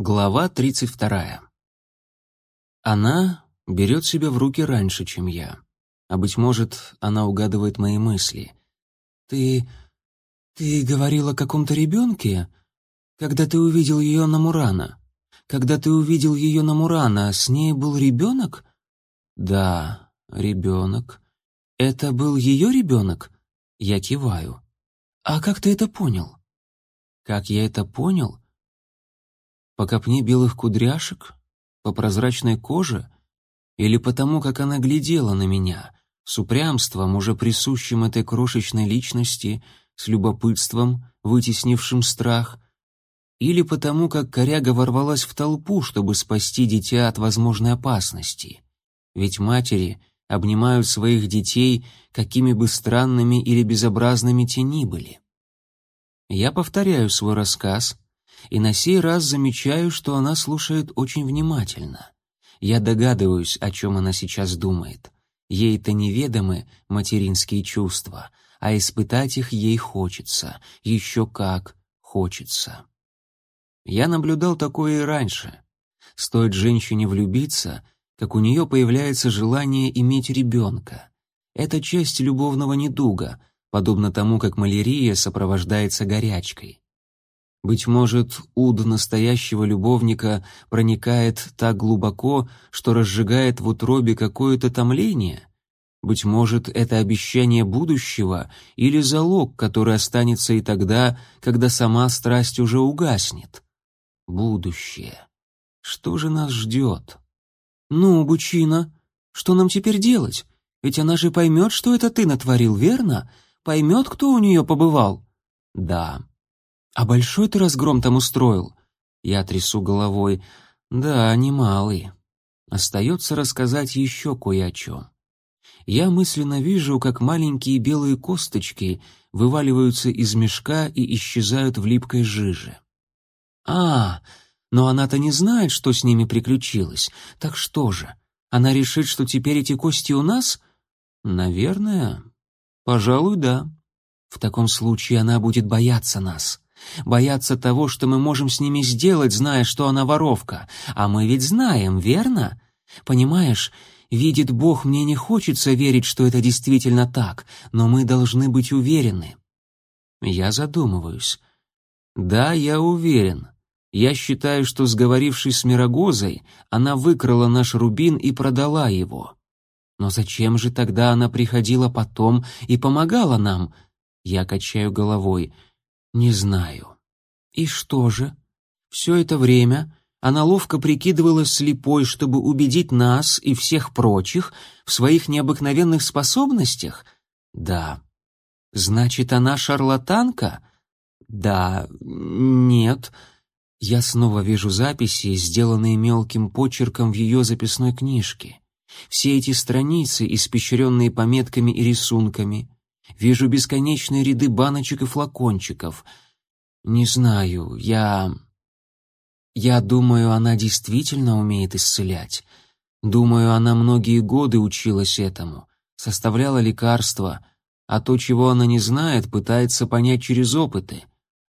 Глава 32. Она берет себя в руки раньше, чем я. А быть может, она угадывает мои мысли. «Ты... ты говорил о каком-то ребенке? Когда ты увидел ее на Мурана? Когда ты увидел ее на Мурана, с ней был ребенок?» «Да, ребенок. Это был ее ребенок?» Я киваю. «А как ты это понял?» «Как я это понял?» По копне белых кудряшек? По прозрачной коже? Или потому, как она глядела на меня, с упрямством, уже присущим этой крошечной личности, с любопытством, вытеснившим страх? Или потому, как коряга ворвалась в толпу, чтобы спасти дитя от возможной опасности? Ведь матери обнимают своих детей, какими бы странными или безобразными те ни были. Я повторяю свой рассказ — и на сей раз замечаю, что она слушает очень внимательно. Я догадываюсь, о чем она сейчас думает. Ей-то неведомы материнские чувства, а испытать их ей хочется, еще как хочется. Я наблюдал такое и раньше. Стоит женщине влюбиться, как у нее появляется желание иметь ребенка. Это часть любовного недуга, подобно тому, как малярия сопровождается горячкой. Быть может, уд настоящего любовника проникает так глубоко, что разжигает в утробе какое-то томление? Быть может, это обещание будущего или залог, который останется и тогда, когда сама страсть уже угаснет? Будущее. Что же нас ждет? Ну, Бучина, что нам теперь делать? Ведь она же поймет, что это ты натворил, верно? Поймет, кто у нее побывал? Да. «А большой ты разгром там устроил?» Я трясу головой. «Да, немалый. Остается рассказать еще кое о чем. Я мысленно вижу, как маленькие белые косточки вываливаются из мешка и исчезают в липкой жиже. А, но она-то не знает, что с ними приключилось. Так что же, она решит, что теперь эти кости у нас? Наверное. Пожалуй, да. В таком случае она будет бояться нас. Боятся того, что мы можем с ними сделать, зная, что она воровка. А мы ведь знаем, верно? Понимаешь, видит Бог, мне не хочется верить, что это действительно так, но мы должны быть уверены. Я задумываюсь. Да, я уверен. Я считаю, что, сговорившись с Мирогозой, она выкрала наш рубин и продала его. Но зачем же тогда она приходила потом и помогала нам? Я качаю головой — не знаю. И что же? Все это время она ловко прикидывалась слепой, чтобы убедить нас и всех прочих в своих необыкновенных способностях? Да. Значит, она шарлатанка? Да. Нет. Я снова вижу записи, сделанные мелким почерком в ее записной книжке. Все эти страницы, испещренные пометками и рисунками. Вижу бесконечные ряды баночек и флакончиков. Не знаю, я... Я думаю, она действительно умеет исцелять. Думаю, она многие годы училась этому, составляла лекарства, а то, чего она не знает, пытается понять через опыты.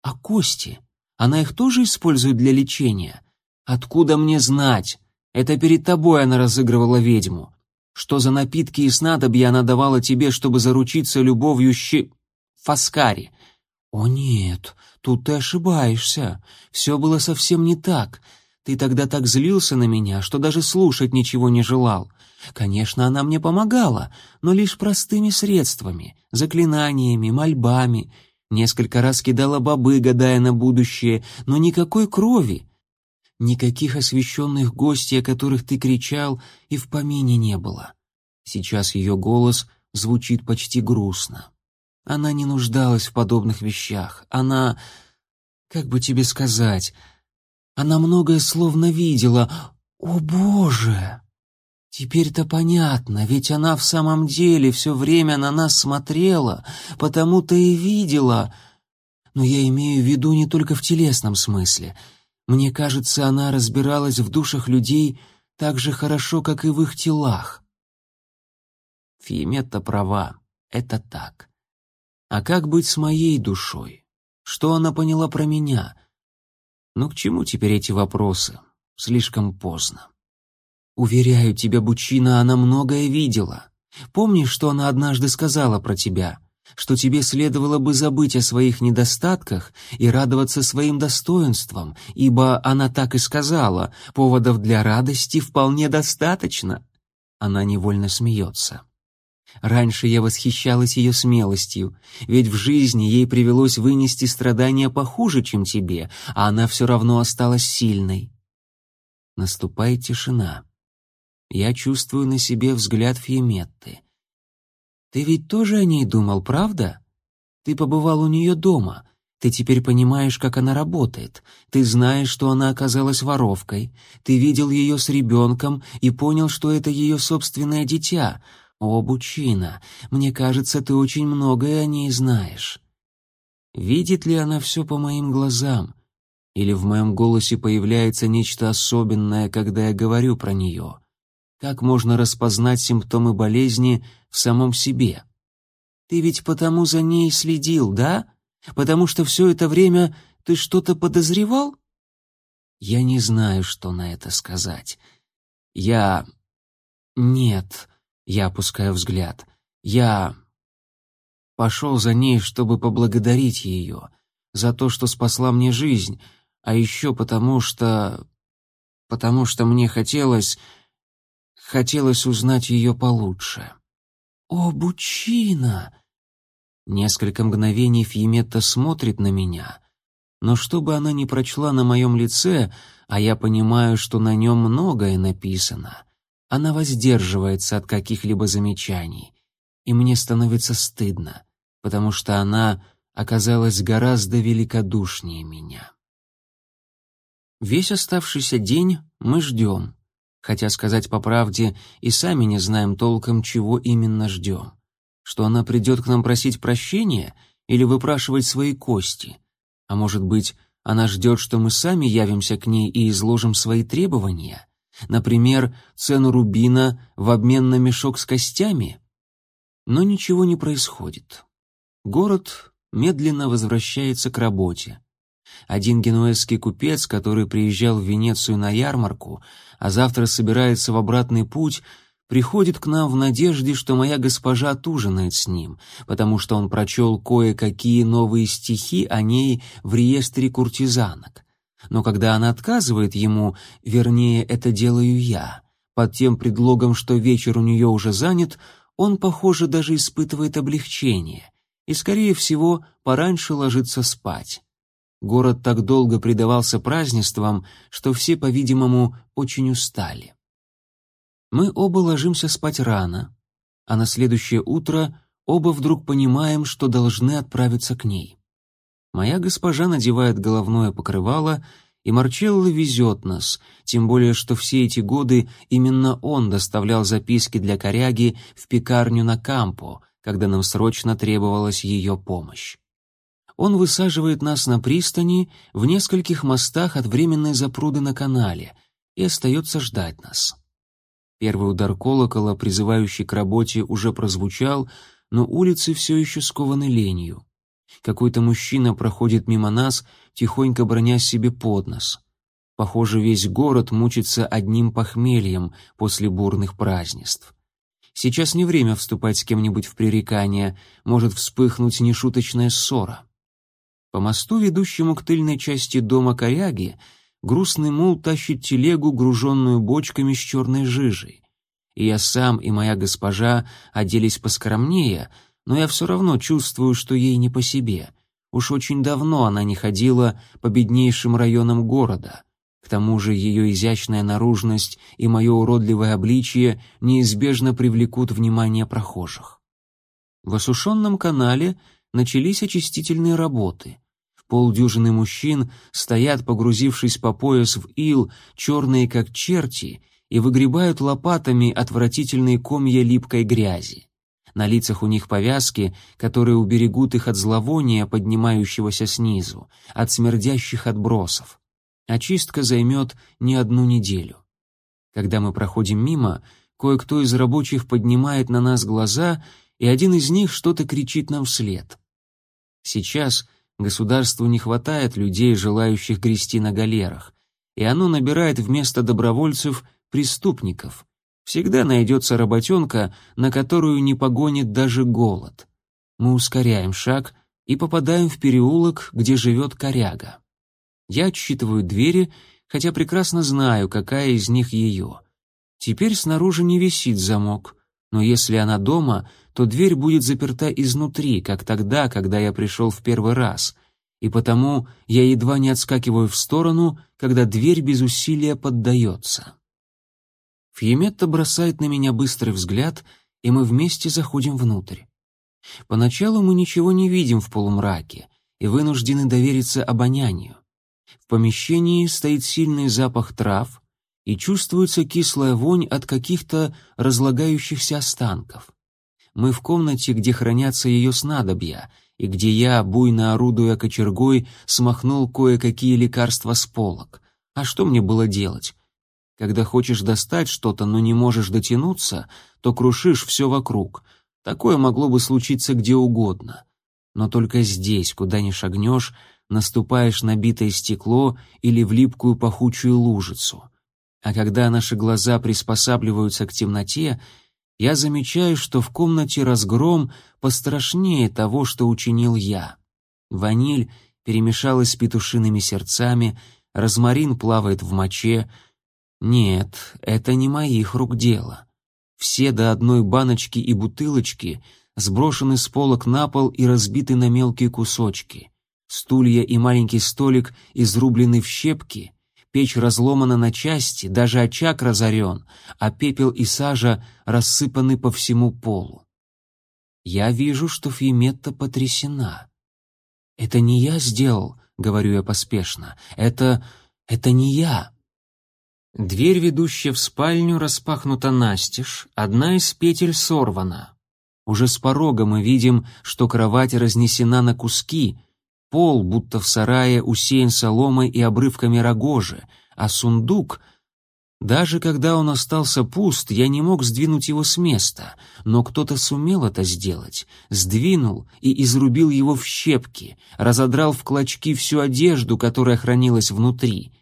А кости? Она их тоже использует для лечения? Откуда мне знать? Это перед тобой она разыгрывала ведьму. Что за напитки и снадобья она давала тебе, чтобы заручиться любовью щи... Фаскари? О нет, тут ты ошибаешься. Все было совсем не так. Ты тогда так злился на меня, что даже слушать ничего не желал. Конечно, она мне помогала, но лишь простыми средствами, заклинаниями, мольбами. Несколько раз кидала бобы, гадая на будущее, но никакой крови. Никаких освященных гостей, о которых ты кричал, и в помине не было. Сейчас ее голос звучит почти грустно. Она не нуждалась в подобных вещах. Она... Как бы тебе сказать... Она многое словно видела. О, Боже! Теперь-то понятно, ведь она в самом деле все время на нас смотрела, потому-то и видела. Но я имею в виду не только в телесном смысле — мне кажется, она разбиралась в душах людей так же хорошо, как и в их телах. Фиметта права, это так. А как быть с моей душой? Что она поняла про меня? Но к чему теперь эти вопросы? Слишком поздно. Уверяю тебя, Бучина, она многое видела. Помнишь, что она однажды сказала про тебя? Что тебе следовало бы забыть о своих недостатках и радоваться своим достоинствам, ибо она так и сказала, поводов для радости вполне достаточно. Она невольно смеется. Раньше я восхищалась ее смелостью, ведь в жизни ей привелось вынести страдания похуже, чем тебе, а она все равно осталась сильной. Наступает тишина. Я чувствую на себе взгляд Фьеметты. «Ты ведь тоже о ней думал, правда? Ты побывал у нее дома. Ты теперь понимаешь, как она работает. Ты знаешь, что она оказалась воровкой. Ты видел ее с ребенком и понял, что это ее собственное дитя. О, Бучина, мне кажется, ты очень многое о ней знаешь». Видит ли она все по моим глазам? Или в моем голосе появляется нечто особенное, когда я говорю про нее? Как можно распознать симптомы болезни в самом себе? Ты ведь потому за ней следил, да? Потому что все это время ты что-то подозревал? Я не знаю, что на это сказать. Я... Нет, я опускаю взгляд. Я... Пошел за ней, чтобы поблагодарить ее за то, что спасла мне жизнь, а еще потому что... потому что мне хотелось Хотелось узнать ее получше. «О, Бучина!» Несколько мгновений Фьеметта смотрит на меня, но что бы она ни прочла на моем лице, а я понимаю, что на нем многое написано, она воздерживается от каких-либо замечаний, и мне становится стыдно, потому что она оказалась гораздо великодушнее меня. Весь оставшийся день мы ждем хотя сказать по правде и сами не знаем толком, чего именно ждем. Что она придет к нам просить прощения или выпрашивать свои кости? А может быть, она ждет, что мы сами явимся к ней и изложим свои требования? Например, цену рубина в обмен на мешок с костями? Но ничего не происходит. Город медленно возвращается к работе. Один генуэзский купец, который приезжал в Венецию на ярмарку, а завтра собирается в обратный путь, приходит к нам в надежде, что моя госпожа отужинает с ним, потому что он прочел кое-какие новые стихи о ней в реестре куртизанок. Но когда она отказывает ему, вернее, это делаю я, под тем предлогом, что вечер у нее уже занят, он, похоже, даже испытывает облегчение и, скорее всего, пораньше ложится спать. Город так долго предавался празднествам, что все, по-видимому, очень устали. Мы оба ложимся спать рано, а на следующее утро оба вдруг понимаем, что должны отправиться к ней. Моя госпожа надевает головное покрывало, и Марчелло везет нас, тем более что все эти годы именно он доставлял записки для коряги в пекарню на Кампо, когда нам срочно требовалась ее помощь он высаживает нас на пристани в нескольких мостах от временной запруды на канале и остается ждать нас. Первый удар колокола, призывающий к работе, уже прозвучал, но улицы все еще скованы ленью. Какой-то мужчина проходит мимо нас, тихонько броня себе под нос. Похоже, весь город мучится одним похмельем после бурных празднеств. Сейчас не время вступать с кем-нибудь в пререкание, может вспыхнуть нешуточная ссора. По мосту, ведущему к тыльной части дома коряги, грустный мул тащит телегу, груженную бочками с черной жижей. И я сам, и моя госпожа оделись поскромнее, но я все равно чувствую, что ей не по себе. Уж очень давно она не ходила по беднейшим районам города. К тому же ее изящная наружность и мое уродливое обличие неизбежно привлекут внимание прохожих. В осушенном канале начались очистительные работы полдюжины мужчин стоят, погрузившись по пояс в ил, черные как черти, и выгребают лопатами отвратительные комья липкой грязи. На лицах у них повязки, которые уберегут их от зловония, поднимающегося снизу, от смердящих отбросов. Очистка займет не одну неделю. Когда мы проходим мимо, кое-кто из рабочих поднимает на нас глаза, и один из них что-то кричит нам вслед. Сейчас Государству не хватает людей, желающих грести на галерах, и оно набирает вместо добровольцев преступников. Всегда найдется работенка, на которую не погонит даже голод. Мы ускоряем шаг и попадаем в переулок, где живет коряга. Я отсчитываю двери, хотя прекрасно знаю, какая из них ее. Теперь снаружи не висит замок, но если она дома, то дверь будет заперта изнутри, как тогда, когда я пришел в первый раз, и потому я едва не отскакиваю в сторону, когда дверь без усилия поддается. Фьеметта бросает на меня быстрый взгляд, и мы вместе заходим внутрь. Поначалу мы ничего не видим в полумраке и вынуждены довериться обонянию. В помещении стоит сильный запах трав, и чувствуется кислая вонь от каких-то разлагающихся останков. Мы в комнате, где хранятся ее снадобья, и где я, буйно орудуя кочергой, смахнул кое-какие лекарства с полок. А что мне было делать? Когда хочешь достать что-то, но не можешь дотянуться, то крушишь все вокруг. Такое могло бы случиться где угодно. Но только здесь, куда ни шагнешь, наступаешь на битое стекло или в липкую пахучую лужицу — а когда наши глаза приспосабливаются к темноте, я замечаю, что в комнате разгром пострашнее того, что учинил я. Ваниль перемешалась с петушиными сердцами, розмарин плавает в моче. Нет, это не моих рук дело. Все до одной баночки и бутылочки сброшены с полок на пол и разбиты на мелкие кусочки. Стулья и маленький столик изрублены в щепки — Печь разломана на части, даже очаг разорен, а пепел и сажа рассыпаны по всему полу. Я вижу, что Фиметта потрясена. «Это не я сделал», — говорю я поспешно. «Это... это не я». Дверь, ведущая в спальню, распахнута настежь, одна из петель сорвана. Уже с порога мы видим, что кровать разнесена на куски, Пол, будто в сарае, усеян соломой и обрывками рогожи, а сундук... Даже когда он остался пуст, я не мог сдвинуть его с места, но кто-то сумел это сделать, сдвинул и изрубил его в щепки, разодрал в клочки всю одежду, которая хранилась внутри.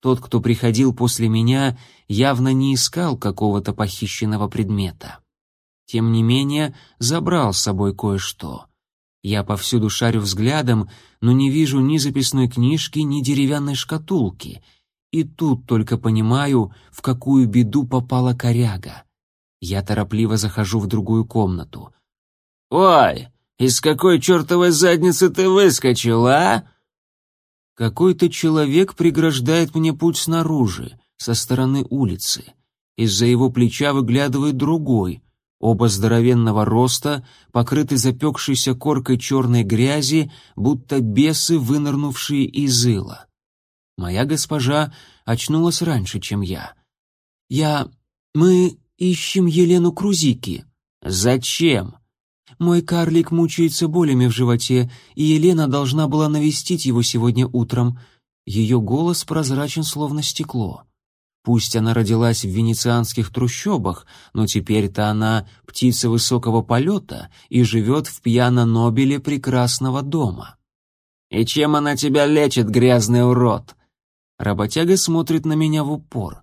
Тот, кто приходил после меня, явно не искал какого-то похищенного предмета. Тем не менее, забрал с собой кое-что — я повсюду шарю взглядом, но не вижу ни записной книжки, ни деревянной шкатулки. И тут только понимаю, в какую беду попала коряга. Я торопливо захожу в другую комнату. «Ой, из какой чертовой задницы ты выскочил, а?» Какой-то человек преграждает мне путь снаружи, со стороны улицы. Из-за его плеча выглядывает другой, Оба здоровенного роста, покрыты запекшейся коркой черной грязи, будто бесы, вынырнувшие из ила. Моя госпожа очнулась раньше, чем я. «Я... мы ищем Елену Крузики». «Зачем?» «Мой карлик мучается болями в животе, и Елена должна была навестить его сегодня утром». Ее голос прозрачен, словно стекло. Пусть она родилась в венецианских трущобах, но теперь-то она птица высокого полета и живет в пьяно-нобеле прекрасного дома. «И чем она тебя лечит, грязный урод?» Работяга смотрит на меня в упор.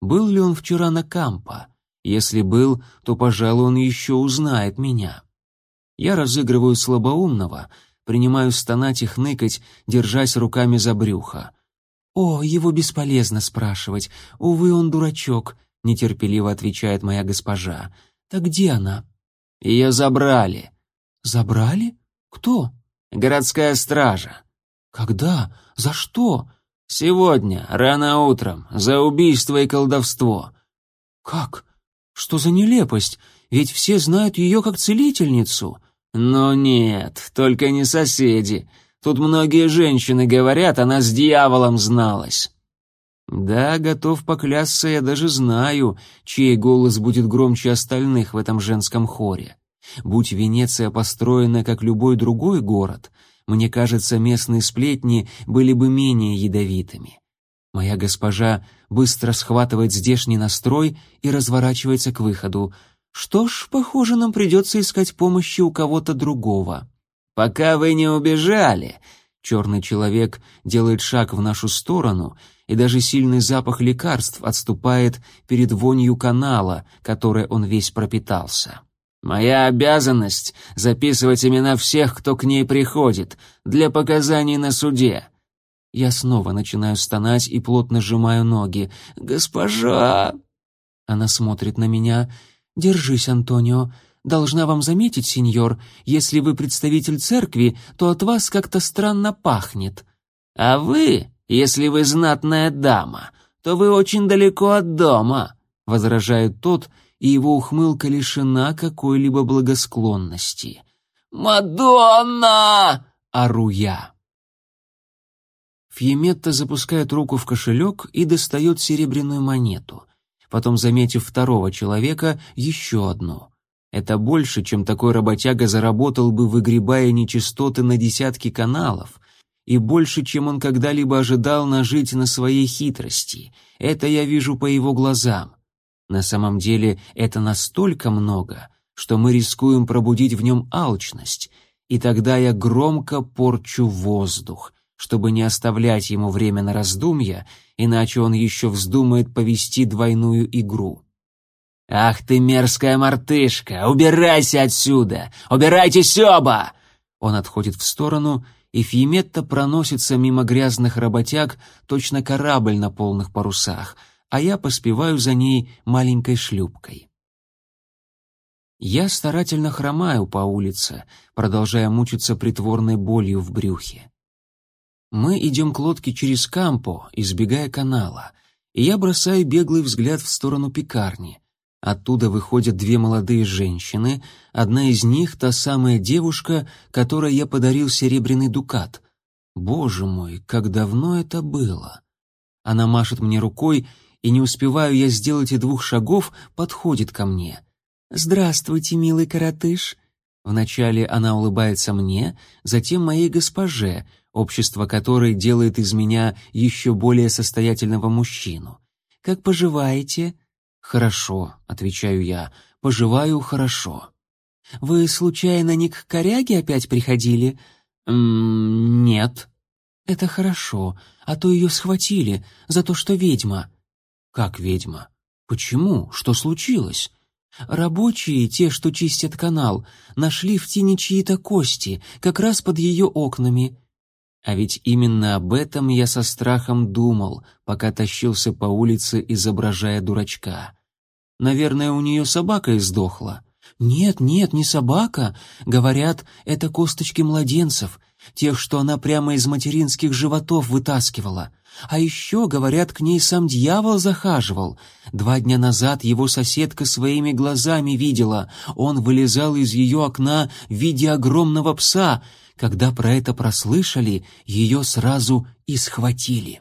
Был ли он вчера на Кампо? Если был, то, пожалуй, он еще узнает меня. Я разыгрываю слабоумного, принимаю стонать и хныкать, держась руками за брюхо. «О, его бесполезно спрашивать. Увы, он дурачок», — нетерпеливо отвечает моя госпожа. «Так где она?» «Ее забрали». «Забрали? Кто?» «Городская стража». «Когда? За что?» «Сегодня, рано утром, за убийство и колдовство». «Как? Что за нелепость? Ведь все знают ее как целительницу». «Но нет, только не соседи. Тут многие женщины говорят, она с дьяволом зналась». Да, готов поклясться, я даже знаю, чей голос будет громче остальных в этом женском хоре. Будь Венеция построена, как любой другой город, мне кажется, местные сплетни были бы менее ядовитыми. Моя госпожа быстро схватывает здешний настрой и разворачивается к выходу. Что ж, похоже, нам придется искать помощи у кого-то другого. «Пока вы не убежали, Черный человек делает шаг в нашу сторону, и даже сильный запах лекарств отступает перед вонью канала, которой он весь пропитался. «Моя обязанность — записывать имена всех, кто к ней приходит, для показаний на суде». Я снова начинаю стонать и плотно сжимаю ноги. «Госпожа!» Она смотрит на меня. «Держись, Антонио. Должна вам заметить, сеньор, если вы представитель церкви, то от вас как-то странно пахнет. А вы, если вы знатная дама, то вы очень далеко от дома», — возражает тот, и его ухмылка лишена какой-либо благосклонности. «Мадонна!» — ору я. Фьеметта запускает руку в кошелек и достает серебряную монету потом, заметив второго человека, еще одну. Это больше, чем такой работяга заработал бы, выгребая нечистоты на десятки каналов, и больше, чем он когда-либо ожидал нажить на своей хитрости. Это я вижу по его глазам. На самом деле это настолько много, что мы рискуем пробудить в нем алчность, и тогда я громко порчу воздух, чтобы не оставлять ему время на раздумья, иначе он еще вздумает повести двойную игру. «Ах ты мерзкая мартышка! Убирайся отсюда! Убирайтесь оба!» Он отходит в сторону, и Фьеметта проносится мимо грязных работяг, точно корабль на полных парусах, а я поспеваю за ней маленькой шлюпкой. Я старательно хромаю по улице, продолжая мучиться притворной болью в брюхе. Мы идем к лодке через Кампо, избегая канала, и я бросаю беглый взгляд в сторону пекарни. Оттуда выходят две молодые женщины, одна из них — та самая девушка, которой я подарил серебряный дукат. Боже мой, как давно это было! Она машет мне рукой, и не успеваю я сделать и двух шагов, подходит ко мне. «Здравствуйте, милый коротыш!» Вначале она улыбается мне, затем моей госпоже — общество которой делает из меня еще более состоятельного мужчину. Как поживаете? Хорошо, отвечаю я. Поживаю хорошо. Вы случайно не к коряге опять приходили? Нет. Это хорошо, а то ее схватили за то, что ведьма. Как ведьма? Почему? Что случилось? Рабочие, те, что чистят канал, нашли в тени чьи-то кости, как раз под ее окнами. А ведь именно об этом я со страхом думал, пока тащился по улице, изображая дурачка. Наверное, у нее собака издохла. Нет, нет, не собака. Говорят, это косточки младенцев, тех, что она прямо из материнских животов вытаскивала. А еще, говорят, к ней сам дьявол захаживал. Два дня назад его соседка своими глазами видела. Он вылезал из ее окна в виде огромного пса — когда про это прослышали, ее сразу и схватили.